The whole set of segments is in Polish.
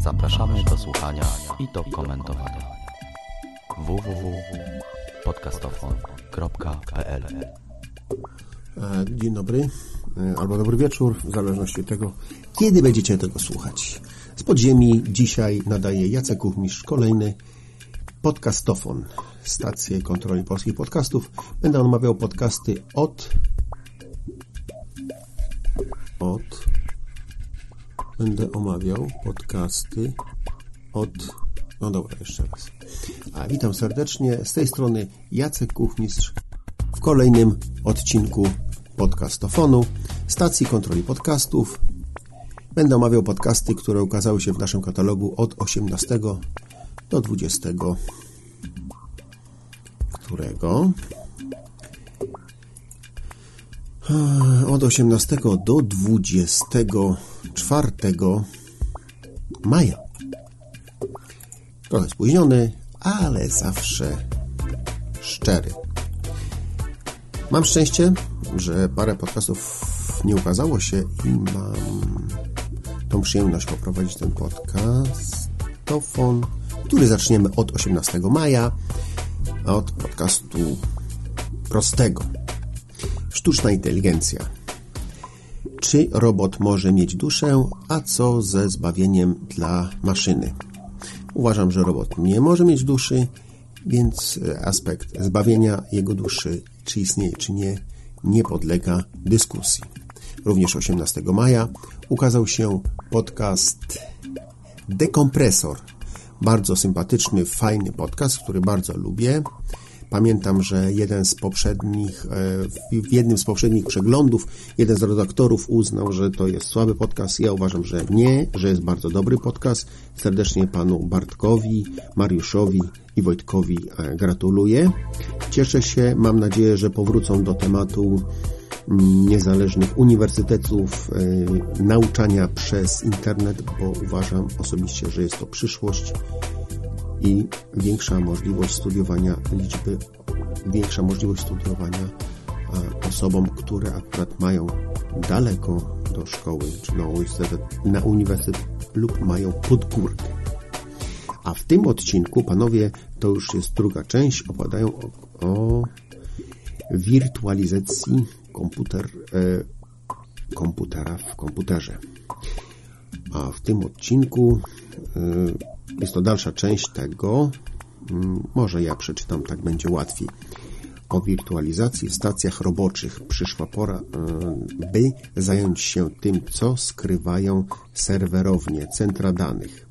Zapraszamy do słuchania i do komentowania www.podcastofon.pl E, Dzień dobry, e, albo dobry wieczór, w zależności od tego, kiedy będziecie tego słuchać. Z podziemi dzisiaj nadaje Jacek Kuchmistrz, kolejny podcastofon, stację kontroli polskich podcastów. Będę omawiał podcasty od od będę omawiał podcasty od no dobra, jeszcze raz. A witam serdecznie, z tej strony Jacek Kuchmistrz w kolejnym odcinku podcastofonu, stacji kontroli podcastów. Będę omawiał podcasty, które ukazały się w naszym katalogu od 18 do 20. Którego? Eee, Od 18 do 24 maja. Trochę spóźniony, ale zawsze szczery. Mam szczęście, że parę podcastów nie ukazało się i mam tą przyjemność poprowadzić ten podcastofon, który zaczniemy od 18 maja, od podcastu prostego. Sztuczna inteligencja. Czy robot może mieć duszę, a co ze zbawieniem dla maszyny? Uważam, że robot nie może mieć duszy, więc aspekt zbawienia jego duszy, czy istnieje, czy nie, nie podlega dyskusji. Również 18 maja ukazał się podcast Dekompresor. Bardzo sympatyczny, fajny podcast, który bardzo lubię. Pamiętam, że jeden z poprzednich, w jednym z poprzednich przeglądów jeden z redaktorów uznał, że to jest słaby podcast. Ja uważam, że nie, że jest bardzo dobry podcast. Serdecznie panu Bartkowi, Mariuszowi i Wojtkowi gratuluję. Cieszę się, mam nadzieję, że powrócą do tematu niezależnych uniwersytetów, nauczania przez internet, bo uważam osobiście, że jest to przyszłość i większa możliwość studiowania liczby, większa możliwość studiowania osobom, które akurat mają daleko do szkoły czy na uniwersytet, na uniwersytet lub mają podgórkę. A w tym odcinku, panowie, to już jest druga część, opowiadają o, o wirtualizacji komputer, e, komputera w komputerze. A w tym odcinku e, jest to dalsza część tego. Może ja przeczytam, tak będzie łatwiej. O wirtualizacji w stacjach roboczych przyszła pora, by zająć się tym, co skrywają serwerownie, centra danych.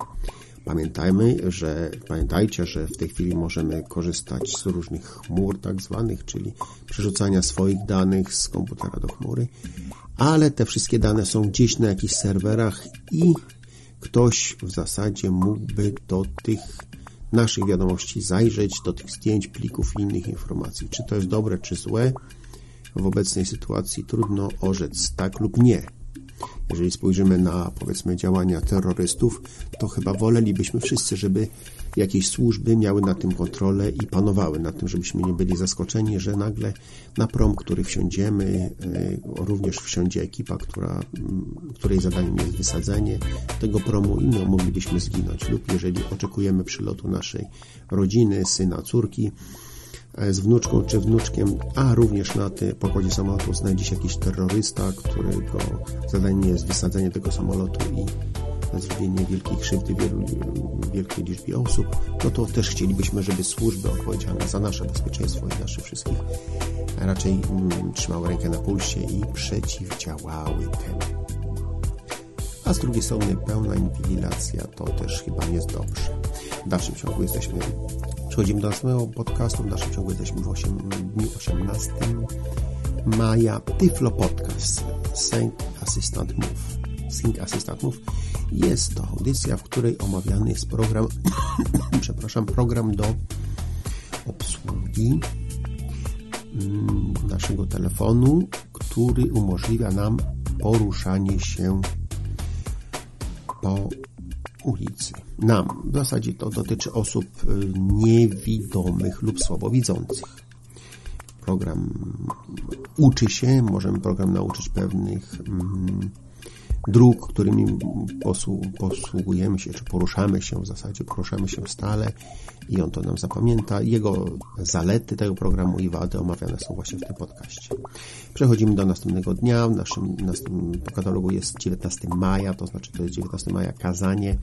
Pamiętajmy, że pamiętajcie, że w tej chwili możemy korzystać z różnych chmur, tak zwanych, czyli przerzucania swoich danych z komputera do chmury, ale te wszystkie dane są gdzieś na jakichś serwerach i ktoś w zasadzie mógłby do tych naszych wiadomości zajrzeć, do tych zdjęć, plików i innych informacji. Czy to jest dobre, czy złe? W obecnej sytuacji trudno orzec tak lub nie. Jeżeli spojrzymy na, powiedzmy, działania terrorystów, to chyba wolelibyśmy wszyscy, żeby jakieś służby miały na tym kontrolę i panowały nad tym, żebyśmy nie byli zaskoczeni, że nagle na prom, który wsiądziemy, również wsiądzie ekipa, która, której zadaniem jest wysadzenie tego promu i moglibyśmy zginąć. Lub jeżeli oczekujemy przylotu naszej rodziny, syna, córki, z wnuczką czy wnuczkiem, a również na pokładzie samolotu znajdzie się jakiś terrorysta, którego zadaniem jest wysadzenie tego samolotu i zrobienie wielkiej krzywdy wielu, wielkiej liczbie osób, no to też chcielibyśmy, żeby służby odpowiedzialne za nasze bezpieczeństwo i naszych wszystkich raczej mm, trzymały rękę na pulsie i przeciwdziałały temu. A z drugiej strony pełna inwigilacja to też chyba nie jest dobrze. W dalszym ciągu jesteśmy Przechodzimy do następnego podcastu. W naszym ciągu jesteśmy w 8, dniu 18 maja. Tyflo Podcast. Sync Assistant Move. Sync Assistant Move jest to audycja, w której omawiany jest program przepraszam, program do obsługi mm, naszego telefonu, który umożliwia nam poruszanie się po ulicy. Nam. W zasadzie to dotyczy osób y, niewidomych lub słabowidzących. Program uczy się, możemy program nauczyć pewnych mm, dróg, którymi posługujemy się, czy poruszamy się w zasadzie, poruszamy się stale i on to nam zapamięta. Jego zalety tego programu i wady omawiane są właśnie w tym podcaście. Przechodzimy do następnego dnia. W naszym, naszym katalogu jest 19 maja, to znaczy to jest 19 maja kazanie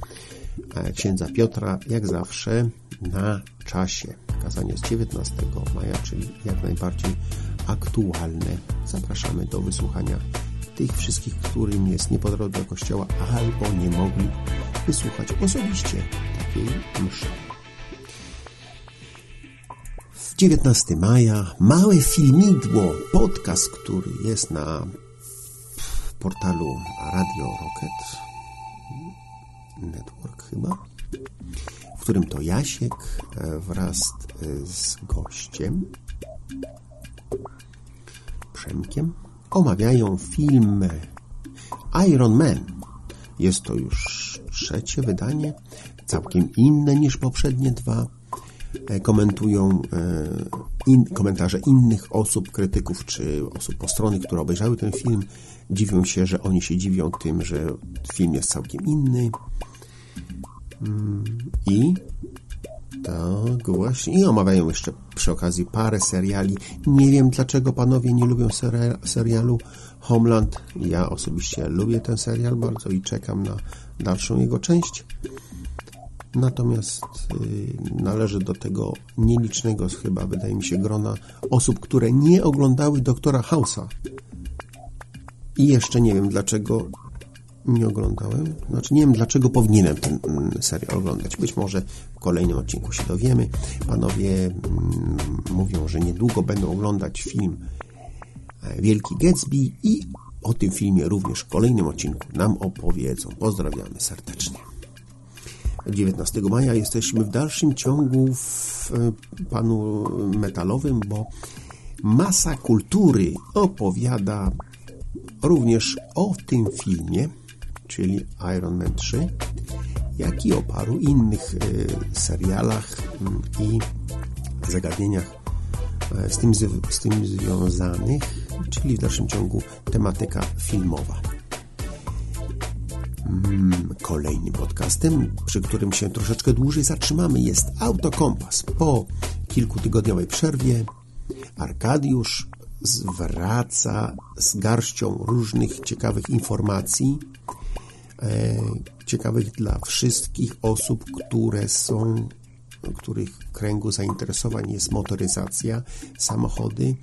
e, księdza Piotra, jak zawsze na czasie. Kazanie jest 19 maja, czyli jak najbardziej aktualne. Zapraszamy do wysłuchania tych wszystkich, którym jest nie po drodze do kościoła albo nie mogli wysłuchać osobiście takiej mszy. W 19 maja małe filmidło, podcast, który jest na portalu Radio Rocket Network chyba, w którym to Jasiek e, wraz e, z gościem Przemkiem omawiają film Iron Man. Jest to już trzecie wydanie, całkiem inne niż poprzednie dwa. E, komentują e, in, komentarze innych osób, krytyków czy osób po strony, które obejrzały ten film. Dziwią się, że oni się dziwią tym, że film jest całkiem inny. Mm, I tak, właśnie. I omawiają jeszcze przy okazji parę seriali. Nie wiem, dlaczego panowie nie lubią serialu Homeland. Ja osobiście lubię ten serial bardzo i czekam na dalszą jego część. Natomiast yy, należy do tego nielicznego chyba, wydaje mi się, grona osób, które nie oglądały Doktora House'a. I jeszcze nie wiem, dlaczego nie oglądałem. Znaczy nie wiem, dlaczego powinienem ten mm, serial oglądać. Być może w kolejnym odcinku się dowiemy. Panowie mm, mówią, że niedługo będą oglądać film e, Wielki Gatsby i o tym filmie również w kolejnym odcinku nam opowiedzą. Pozdrawiamy serdecznie. 19 maja jesteśmy w dalszym ciągu w e, panu metalowym, bo masa kultury opowiada również o tym filmie, czyli Iron Man 3, jak i o paru innych e, serialach mm, i zagadnieniach e, z tym, z tym związanych, czyli w dalszym ciągu tematyka filmowa. Mm, kolejnym podcastem, przy którym się troszeczkę dłużej zatrzymamy, jest Autokompas. Po kilkutygodniowej przerwie Arkadiusz zwraca z garścią różnych ciekawych informacji ciekawych dla wszystkich osób, które są, których kręgu zainteresowań jest motoryzacja, samochody.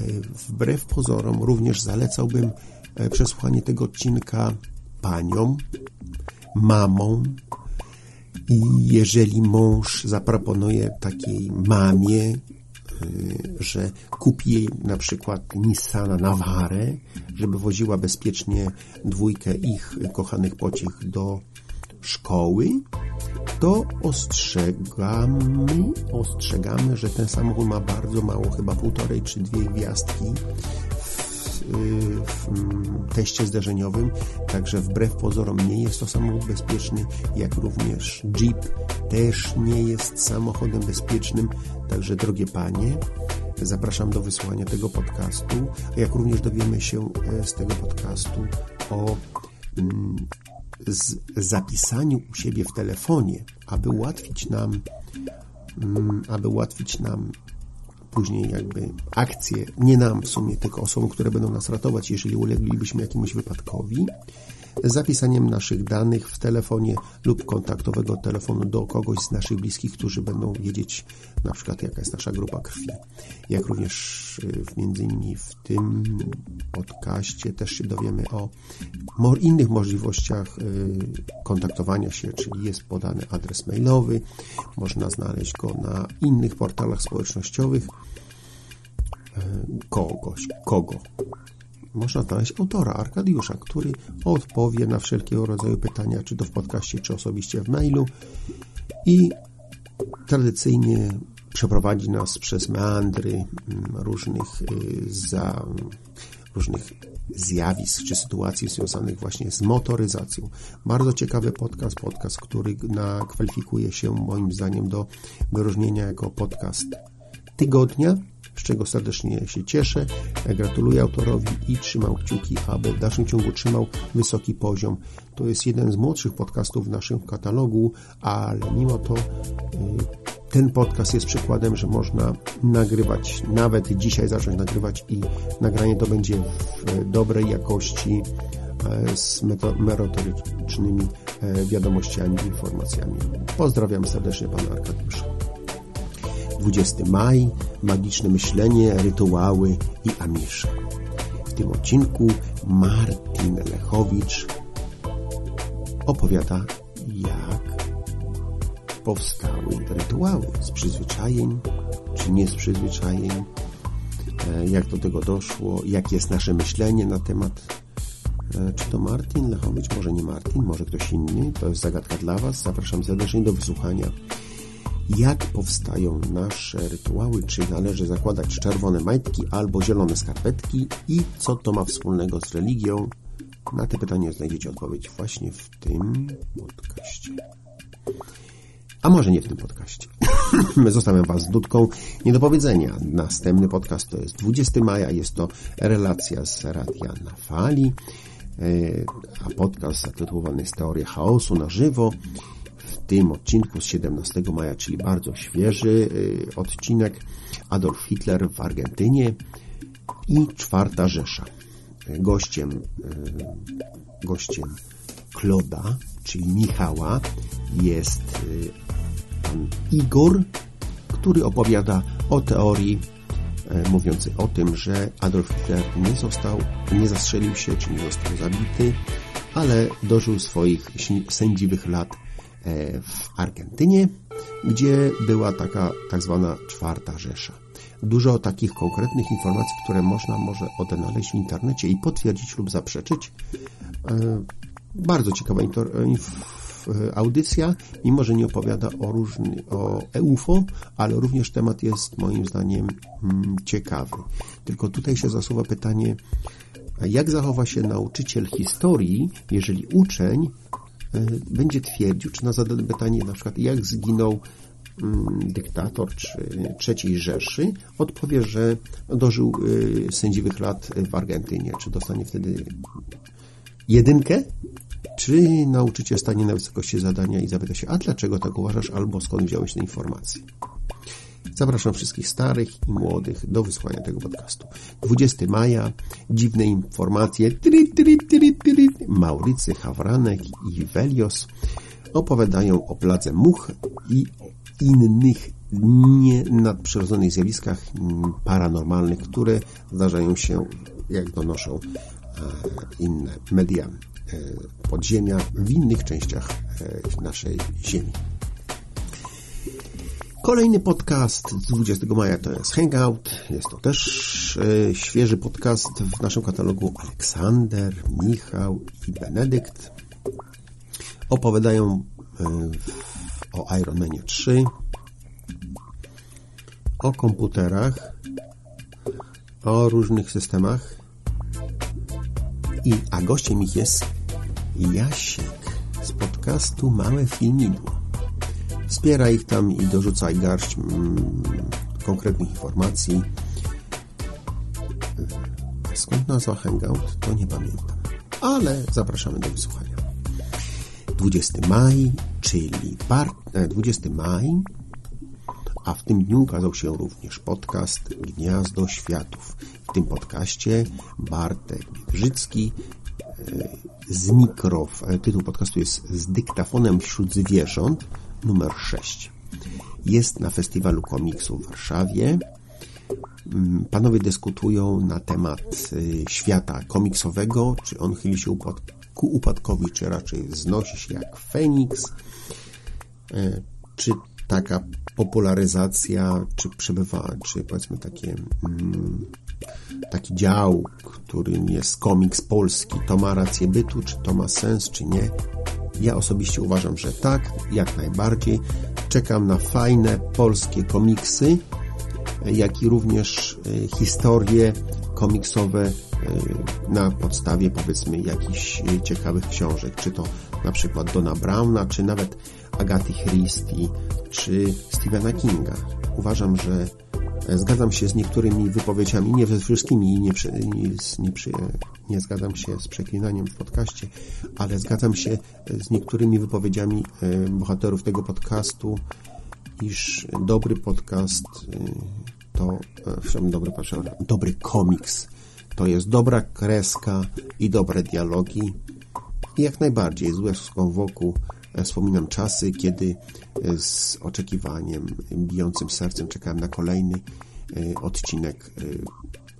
E, wbrew pozorom również zalecałbym e, przesłuchanie tego odcinka paniom, mamom, i jeżeli mąż zaproponuje takiej mamie, że kupi jej na przykład Nissana Navarre, żeby woziła bezpiecznie dwójkę ich kochanych pociech do szkoły, to ostrzegamy, ostrzegamy, że ten samochód ma bardzo mało, chyba półtorej czy dwie gwiazdki w mm, teście zdarzeniowym, także wbrew pozorom nie jest to samochód bezpieczny, jak również Jeep też nie jest samochodem bezpiecznym, także drogie panie, zapraszam do wysłania tego podcastu, jak również dowiemy się e, z tego podcastu o mm, zapisaniu u siebie w telefonie, aby ułatwić nam mm, aby ułatwić nam później jakby akcje, nie nam w sumie, tylko osobom, które będą nas ratować, jeżeli uleglibyśmy jakiemuś wypadkowi, zapisaniem naszych danych w telefonie lub kontaktowego telefonu do kogoś z naszych bliskich, którzy będą wiedzieć na przykład jaka jest nasza grupa krwi. Jak również y, między innymi w tym podcaście też się dowiemy o innych możliwościach y, kontaktowania się, czyli jest podany adres mailowy, można znaleźć go na innych portalach społecznościowych. Y, kogoś, kogo można znaleźć autora, Arkadiusza, który odpowie na wszelkiego rodzaju pytania, czy to w podcaście, czy osobiście w mailu i tradycyjnie przeprowadzi nas przez meandry mm, różnych, y, za, różnych zjawisk czy sytuacji związanych właśnie z motoryzacją. Bardzo ciekawy podcast, podcast, który kwalifikuje się moim zdaniem do wyróżnienia jako podcast tygodnia, z czego serdecznie się cieszę. Gratuluję autorowi i trzymam kciuki, aby w dalszym ciągu trzymał wysoki poziom. To jest jeden z młodszych podcastów w naszym katalogu, ale mimo to y, ten podcast jest przykładem, że można nagrywać, nawet dzisiaj zacząć nagrywać i nagranie to będzie w dobrej jakości e, z merytorycznymi e, wiadomościami, informacjami. Pozdrawiam serdecznie Pana Arkadiusza. 20 maj, magiczne myślenie, rytuały i amisze. W tym odcinku Martin Lechowicz opowiada, jak powstały rytuały z przyzwyczajeń, czy nie z przyzwyczajeń, e, jak do tego doszło, jakie jest nasze myślenie na temat e, czy to Martin Lechowicz, może nie Martin, może ktoś inny, to jest zagadka dla Was. Zapraszam serdecznie do wysłuchania jak powstają nasze rytuały, czy należy zakładać czerwone majtki albo zielone skarpetki i co to ma wspólnego z religią. Na te pytania znajdziecie odpowiedź właśnie w tym podcaście. A może nie w tym podcaście. Zostawiam Was z dudką niedopowiedzenia. Następny podcast to jest 20 maja, jest to relacja z Radia na Fali, e, a podcast zatytułowany jest Teoria Chaosu na żywo tym odcinku z 17 maja, czyli bardzo świeży y, odcinek, Adolf Hitler w Argentynie i Czwarta Rzesza. Gościem, y, gościem Kloda, czyli Michała, jest y, pan Igor, który opowiada o teorii mówiącej o tym, że Adolf Hitler nie został, nie zastrzelił się, czy nie został zabity, ale dożył swoich sędziwych lat w Argentynie, gdzie była taka tak zwana czwarta Rzesza. Dużo takich konkretnych informacji, które można może odnaleźć w internecie i potwierdzić lub zaprzeczyć. E, bardzo ciekawa e, audycja, mimo że nie opowiada o, różny, o UFO, ale również temat jest moim zdaniem mm, ciekawy. Tylko tutaj się zasuwa pytanie, jak zachowa się nauczyciel historii, jeżeli uczeń E, będzie twierdził, czy na zadane pytanie na przykład jak zginął mm, dyktator czy trzeciej Rzeszy, odpowie, że dożył e, sędziwych lat w Argentynie. Czy dostanie wtedy jedynkę? Czy nauczyciel stanie na wysokości zadania i zapyta się, a dlaczego tak uważasz, albo skąd wziąłeś te informacje? Zapraszam wszystkich starych i młodych do wysłania tego podcastu. 20 maja, dziwne informacje. Maurycy Hawranek i Velios opowiadają o pladze much i innych nienadprzyrodzonych zjawiskach paranormalnych, które zdarzają się, jak donoszą e, inne media e, podziemia w innych częściach e, naszej Ziemi. Kolejny podcast z 20 maja to jest Hangout. Jest to też e, świeży podcast w naszym katalogu Aleksander, Michał i Benedykt. Opowiadają e, o Ironmanie 3, o komputerach, o różnych systemach i a gościem ich jest Jasiek z podcastu Małe Filmidło. Wspieraj ich tam i dorzucaj garść mm, konkretnych informacji. Skąd nazwa Hangout? To nie pamiętam. Ale zapraszamy do wysłuchania. 20 maj, czyli bar, 20 maj, a w tym dniu ukazał się również podcast Gniazdo Światów. W tym podcaście Bartek Brzycki e, z mikrof, e, tytuł podcastu jest z dyktafonem wśród zwierząt, numer 6. Jest na Festiwalu Komiksu w Warszawie. Mm, panowie dyskutują na temat y, świata komiksowego, czy on chyli się ku upadkowi, czy raczej wznosi się jak Feniks, y, czy taka popularyzacja, czy przebywa, czy powiedzmy takie mm, taki dział, którym jest komiks polski, to ma rację bytu, czy to ma sens, czy nie. Ja osobiście uważam, że tak, jak najbardziej. Czekam na fajne polskie komiksy, jak i również e, historie komiksowe e, na podstawie powiedzmy jakichś e, ciekawych książek, czy to na przykład Dona Browna, czy nawet Agaty Christie, czy Stephena Kinga. Uważam, że Zgadzam się z niektórymi wypowiedziami, nie ze wszystkimi, nie, nie, nie, nie zgadzam się z przeklinaniem w podcaście, ale zgadzam się z niektórymi wypowiedziami e, bohaterów tego podcastu, iż dobry podcast e, to, e, dobry, dobry komiks to jest dobra kreska i dobre dialogi. I jak najbardziej z łezką wokół wspominam czasy, kiedy z oczekiwaniem, bijącym sercem czekałem na kolejny e, odcinek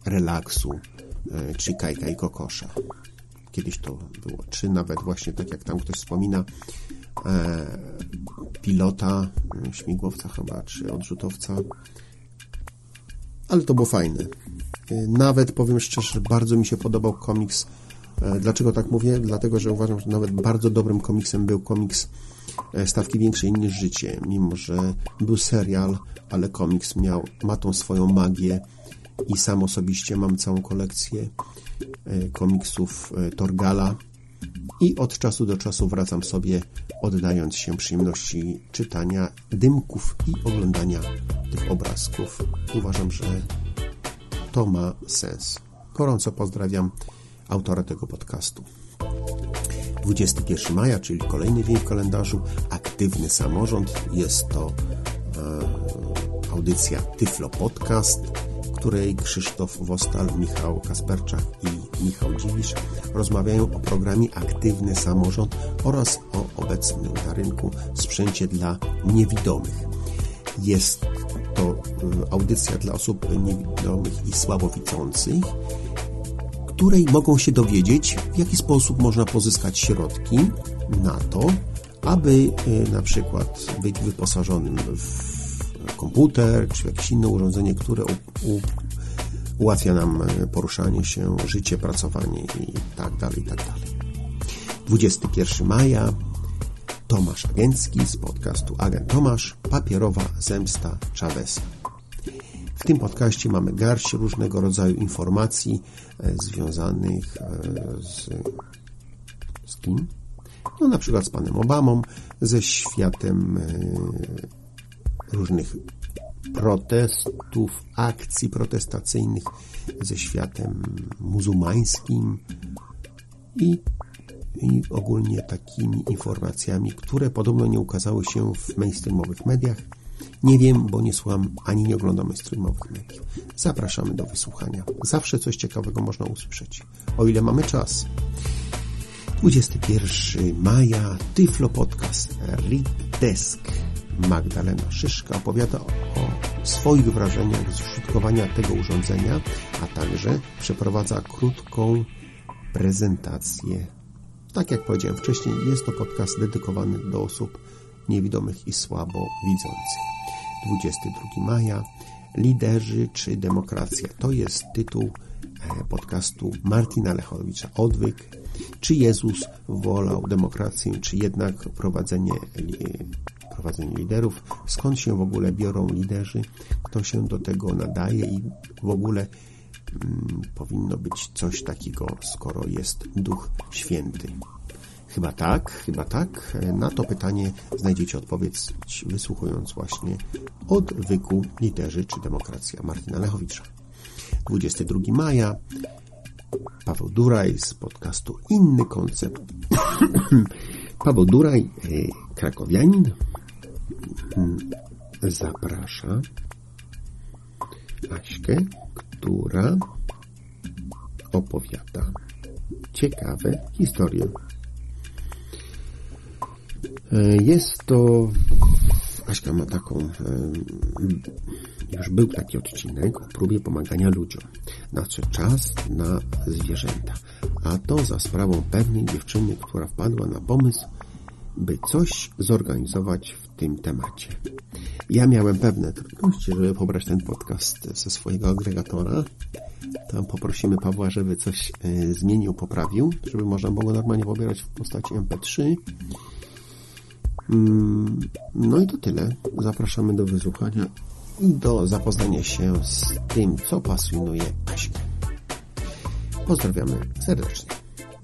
e, relaksu, e, czy Kajka i Kokosza. Kiedyś to było, czy nawet właśnie tak jak tam ktoś wspomina, pilota, śmigłowca chyba, czy odrzutowca. Ale to było fajne. Nawet powiem szczerze, bardzo mi się podobał komiks. Dlaczego tak mówię? Dlatego, że uważam, że nawet bardzo dobrym komiksem był komiks E, stawki większej niż życie, mimo że był serial, ale komiks miał, ma tą swoją magię i sam osobiście mam całą kolekcję e, komiksów e, Torgala i od czasu do czasu wracam sobie, oddając się przyjemności czytania dymków i oglądania tych obrazków. Uważam, że to ma sens. Gorąco pozdrawiam autora tego podcastu. 21 maja, czyli kolejny dzień w kalendarzu, aktywny samorząd. Jest to e, audycja Tyflo Podcast, której Krzysztof Wostal, Michał Kasperczak i Michał Dziwisz rozmawiają o programie Aktywny Samorząd oraz o obecnym na rynku sprzęcie dla niewidomych. Jest to e, audycja dla osób niewidomych i słabowidzących której mogą się dowiedzieć, w jaki sposób można pozyskać środki na to, aby e, na przykład być wyposażonym w komputer czy jakieś inne urządzenie, które ułatwia nam e, poruszanie się, życie, pracowanie i tak dalej, i tak dalej. 21 maja Tomasz Agencki z podcastu Agent Tomasz Papierowa zemsta Chavesa. W tym podcaście mamy garść różnego rodzaju informacji e, związanych e, z, z kim? No na przykład z panem Obamą, ze światem e, różnych protestów, akcji protestacyjnych, ze światem muzułmańskim i, i ogólnie takimi informacjami, które podobno nie ukazały się w mainstreamowych mediach, nie wiem, bo nie słucham ani nie oglądam streamowych mediów. Zapraszamy do wysłuchania. Zawsze coś ciekawego można usłyszeć, o ile mamy czas. 21 maja Tyflo Podcast Read Desk Magdalena Szyszka opowiada o swoich wrażeniach z użytkowania tego urządzenia, a także przeprowadza krótką prezentację. Tak jak powiedziałem wcześniej, jest to podcast dedykowany do osób niewidomych i słabo widzących. 22 maja. Liderzy czy demokracja? To jest tytuł e, podcastu Martina Lechowicza Odwyk. Czy Jezus wolał demokrację, czy jednak prowadzenie, prowadzenie liderów? Skąd się w ogóle biorą liderzy? Kto się do tego nadaje i w ogóle hmm, powinno być coś takiego, skoro jest Duch Święty? Chyba tak, chyba tak. Na to pytanie znajdziecie odpowiedź wysłuchując właśnie odwyku literzy czy demokracja Martina Lechowicza. 22 maja Paweł Duraj z podcastu Inny Koncept. Paweł Duraj, e, krakowianin, mm, zaprasza Aśkę, która opowiada ciekawe historie jest to... Aśka ma taką... E, już był taki odcinek o próbie pomagania ludziom. Nadszedł czas na zwierzęta. A to za sprawą pewnej dziewczyny, która wpadła na pomysł, by coś zorganizować w tym temacie. Ja miałem pewne trudności, żeby pobrać ten podcast ze swojego agregatora. Tam poprosimy Pawła, żeby coś e, zmienił, poprawił, żeby można było normalnie pobierać w postaci MP3 Mm, no i to tyle. Zapraszamy do wysłuchania i do zapoznania się z tym, co pasjonuje Aśkę. Pozdrawiamy serdecznie.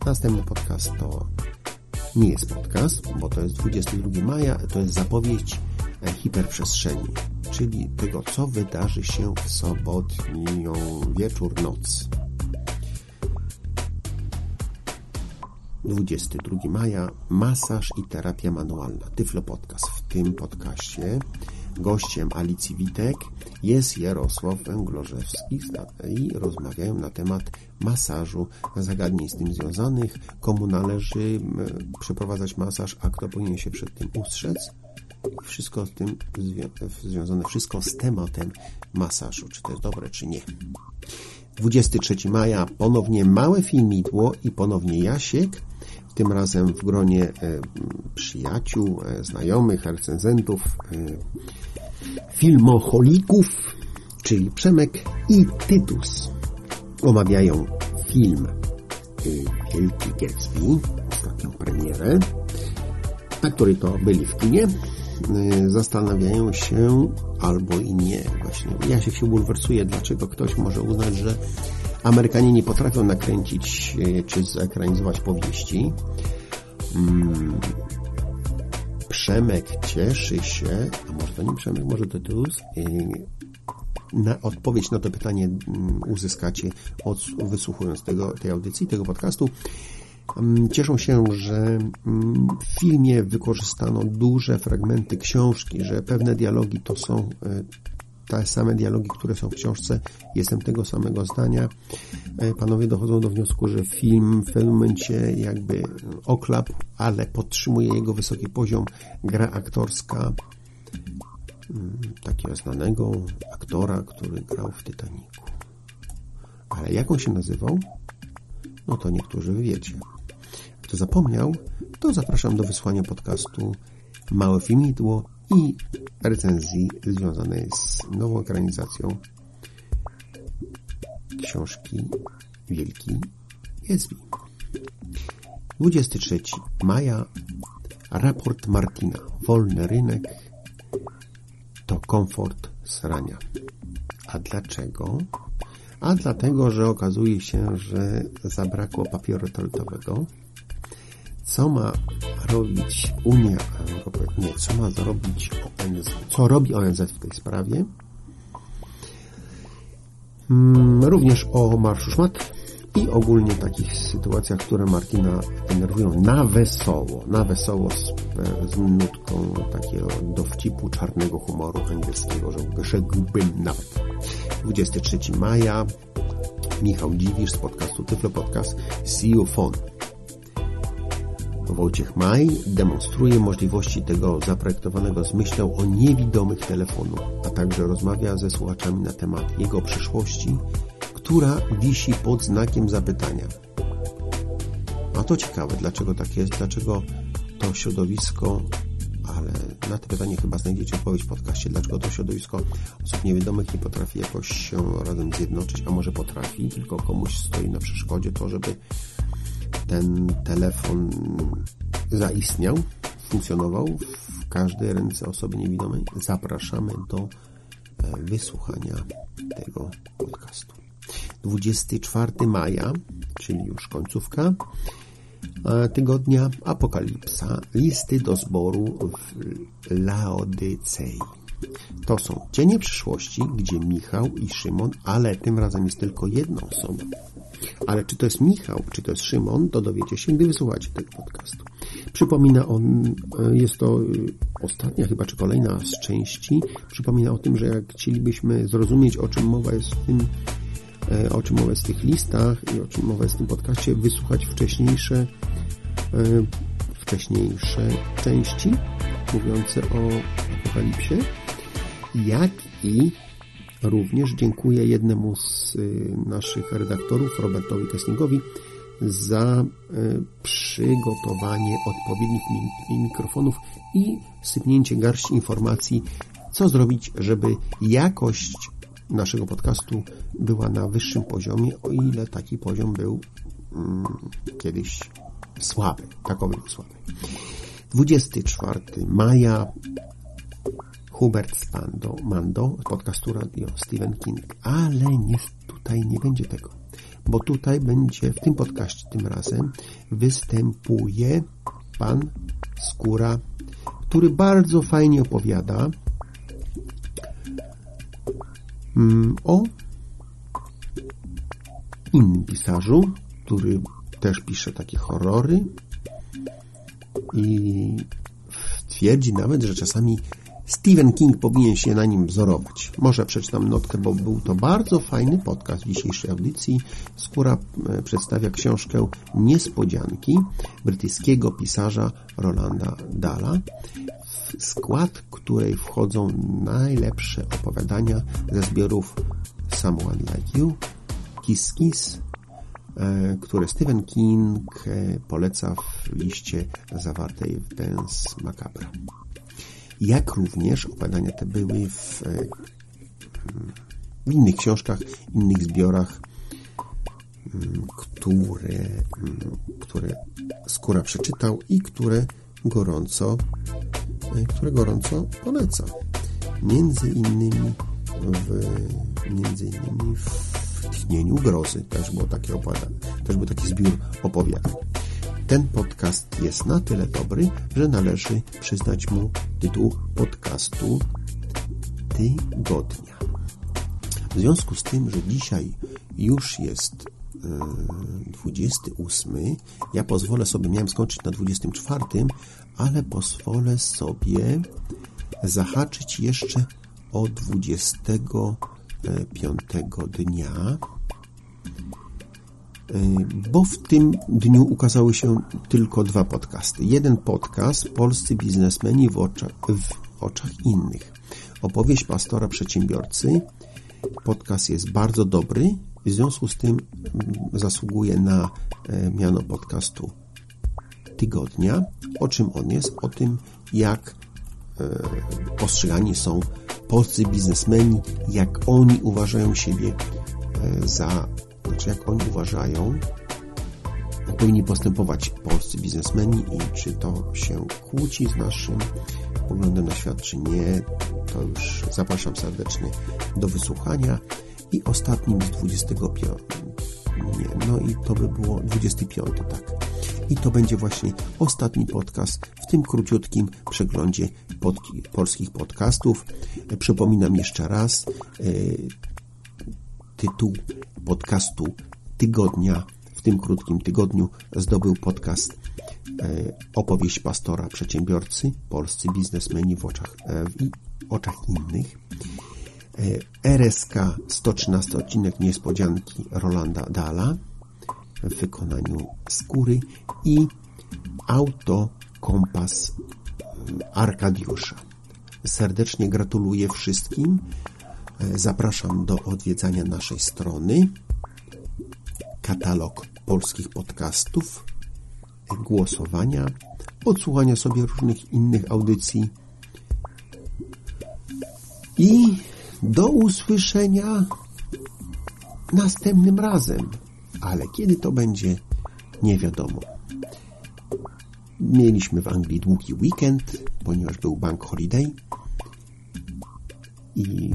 Następny podcast to nie jest podcast, bo to jest 22 maja, to jest zapowiedź hiperprzestrzeni, czyli tego, co wydarzy się w sobotnią wieczór, noc. 22 maja masaż i terapia manualna. Tyflo Podcast. W tym podcaście gościem Alicji Witek jest Jarosław Węglorzewski i rozmawiają na temat masażu, zagadnień z tym związanych, komu należy przeprowadzać masaż, a kto powinien się przed tym ustrzec. Wszystko z tym związane, wszystko z tematem masażu, czy to jest dobre, czy nie. 23 maja ponownie małe filmidło i ponownie Jasiek tym razem w gronie e, przyjaciół, e, znajomych, recenzentów, e, filmoholików, czyli Przemek i Tytus. Omawiają film Wielki Gatsby, ostatnią premierę, na której to byli w kinie. Zastanawiają się, albo i nie, właśnie. Ja się się bulwersuję, dlaczego ktoś może uznać, że Amerykanie nie potrafią nakręcić e, czy zekranizować powieści. Hmm. Przemek cieszy się, a może to nie Przemek, może to Tytus, e, na odpowiedź na to pytanie mm, uzyskacie od, wysłuchując tego, tej audycji, tego podcastu. Mm, cieszą się, że mm, w filmie wykorzystano duże fragmenty książki, że pewne dialogi to są e, te same dialogi, które są w książce. Jestem tego samego zdania. E, panowie dochodzą do wniosku, że film w pewnym momencie jakby oklap, ale podtrzymuje jego wysoki poziom. Gra aktorska mm, takiego znanego aktora, który grał w Titanicu. Ale jak on się nazywał? No to niektórzy wiecie. Kto zapomniał, to zapraszam do wysłania podcastu Małe Filmidło i recenzji związanej z nową ekranizacją książki Wielki Gatsby. 23 maja raport Martina. Wolny rynek to komfort srania. A dlaczego? A dlatego, że okazuje się, że zabrakło papieru toaletowego co ma robić Unia Europejska, nie, co ma zrobić ONZ, co robi ONZ w tej sprawie. Mm, również o Marszu Szmat i ogólnie takich sytuacjach, które Martina denerwują na wesoło, na wesoło z, z nutką takiego dowcipu czarnego humoru angielskiego, że rzekłbym nawet. 23 maja Michał Dziwisz z podcastu Tyflo Podcast See You Phone Wojciech Maj demonstruje możliwości tego zaprojektowanego z myślą o niewidomych telefonu, a także rozmawia ze słuchaczami na temat jego przyszłości, która wisi pod znakiem zapytania. A to ciekawe, dlaczego tak jest, dlaczego to środowisko, ale na to pytanie chyba znajdziecie odpowiedź w podcaście, dlaczego to środowisko osób niewidomych nie potrafi jakoś się razem zjednoczyć, a może potrafi, tylko komuś stoi na przeszkodzie to, żeby ten telefon zaistniał, funkcjonował w każdej ręce osoby niewidomej. Zapraszamy do e, wysłuchania tego podcastu. 24 maja, czyli już końcówka e, tygodnia Apokalipsa, listy do zboru w Laodycei. To są cienie przyszłości, gdzie Michał i Szymon, ale tym razem jest tylko jedna osoba, ale czy to jest Michał, czy to jest Szymon, to dowiecie się, gdy wysłuchacie tego podcastu. Przypomina on, e, jest to e, ostatnia chyba, czy kolejna z części, przypomina o tym, że jak chcielibyśmy zrozumieć, o czym mowa jest w tym, e, o czym mowa jest w tych listach i o czym mowa jest w tym podcaście, wysłuchać wcześniejsze, wcześniejsze części mówiące o apokalipsie, jak i Również dziękuję jednemu z y, naszych redaktorów, Robertowi Kesslingowi, za y, przygotowanie odpowiednich mikrofonów i sypnięcie garści informacji, co zrobić, żeby jakość naszego podcastu była na wyższym poziomie, o ile taki poziom był mm, kiedyś słaby, takowy był słaby. 24 maja Hubert Spando, Mando z podcastu radio Stephen King, ale nie, tutaj nie będzie tego, bo tutaj będzie w tym podcaście tym razem występuje pan Skóra, który bardzo fajnie opowiada mm, o innym pisarzu, który też pisze takie horrory i twierdzi nawet, że czasami Stephen King powinien się na nim wzorować. Może przeczytam notkę, bo był to bardzo fajny podcast w dzisiejszej audycji. Skóra e, przedstawia książkę Niespodzianki brytyjskiego pisarza Rolanda Dala, w skład której wchodzą najlepsze opowiadania ze zbiorów Someone Like You, Kiss Kiss, e, które Stephen King e, poleca w liście zawartej w Dance Macabre jak również opowiadania te były w, e, w innych książkach, innych zbiorach, mm, które, mm, które Skóra przeczytał i które gorąco, e, które gorąco poleca. Między innymi w, między innymi w Tchnieniu Grozy też było takie opowiadanie, też był taki zbiór opowiadań. Ten podcast jest na tyle dobry, że należy przyznać mu tytuł podcastu tygodnia. W związku z tym, że dzisiaj już jest 28, e, ja pozwolę sobie, miałem skończyć na 24, ale pozwolę sobie zahaczyć jeszcze o 25 dnia bo w tym dniu ukazały się tylko dwa podcasty. Jeden podcast Polscy biznesmeni w oczach, w oczach innych. Opowieść pastora przedsiębiorcy. Podcast jest bardzo dobry, w związku z tym mm, zasługuje na e, miano podcastu tygodnia. O czym on jest? O tym, jak e, postrzegani są polscy biznesmeni, jak oni uważają siebie e, za znaczy jak oni uważają, powinni postępować polscy biznesmeni i czy to się kłóci z naszym poglądem na świat, czy nie, to już zapraszam serdecznie do wysłuchania. I ostatnim z 25. Nie, no i to by było 25, tak. I to będzie właśnie ostatni podcast w tym króciutkim przeglądzie pod, polskich podcastów. Przypominam jeszcze raz, yy, tytuł podcastu tygodnia. W tym krótkim tygodniu zdobył podcast e, Opowieść pastora przedsiębiorcy, polscy biznesmeni w oczach, e, w oczach innych. E, RSK 113 odcinek Niespodzianki Rolanda Dala w wykonaniu skóry i Auto Kompas Arkadiusza. Serdecznie gratuluję wszystkim E, zapraszam do odwiedzania naszej strony. Katalog polskich podcastów, głosowania, odsłuchania sobie różnych innych audycji. I do usłyszenia następnym razem. Ale kiedy to będzie, nie wiadomo. Mieliśmy w Anglii długi weekend, ponieważ był bank holiday i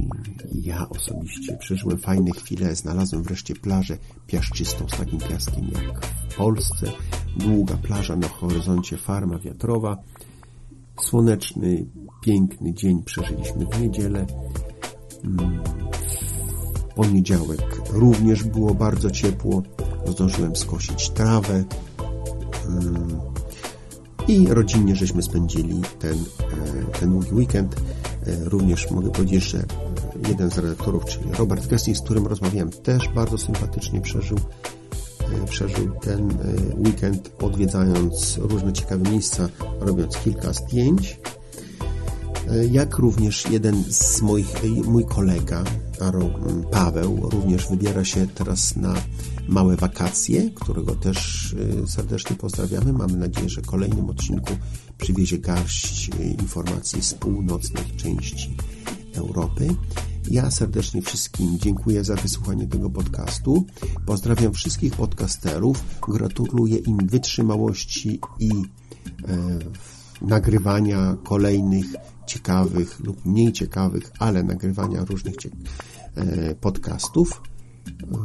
ja osobiście przeżyłem fajne chwile, znalazłem wreszcie plażę piaszczystą z takim piaskiem jak w Polsce, długa plaża na horyzoncie, farma wiatrowa, słoneczny, piękny dzień przeżyliśmy w niedzielę, mm, poniedziałek również było bardzo ciepło, zdążyłem skosić trawę. Mm, i rodzinnie żeśmy spędzili ten, e, ten długi weekend również mogę powiedzieć, że jeden z redaktorów, czyli Robert Gessing, z którym rozmawiałem, też bardzo sympatycznie przeżył, e, przeżył ten e, weekend, odwiedzając różne ciekawe miejsca, robiąc kilka zdjęć. Jak również jeden z moich, mój kolega, Paweł, również wybiera się teraz na małe wakacje, którego też serdecznie pozdrawiamy. Mamy nadzieję, że w kolejnym odcinku przywiezie garść e, informacji z północnych części Europy. Ja serdecznie wszystkim dziękuję za wysłuchanie tego podcastu. Pozdrawiam wszystkich podcasterów. Gratuluję im wytrzymałości i e, nagrywania kolejnych ciekawych lub mniej ciekawych, ale nagrywania różnych e, podcastów. E,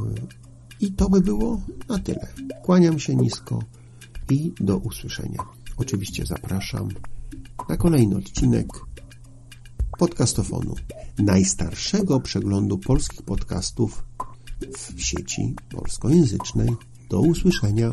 I to by było na tyle. Kłaniam się nisko i do usłyszenia. Oczywiście zapraszam na kolejny odcinek podcastofonu, najstarszego przeglądu polskich podcastów w sieci polskojęzycznej. Do usłyszenia.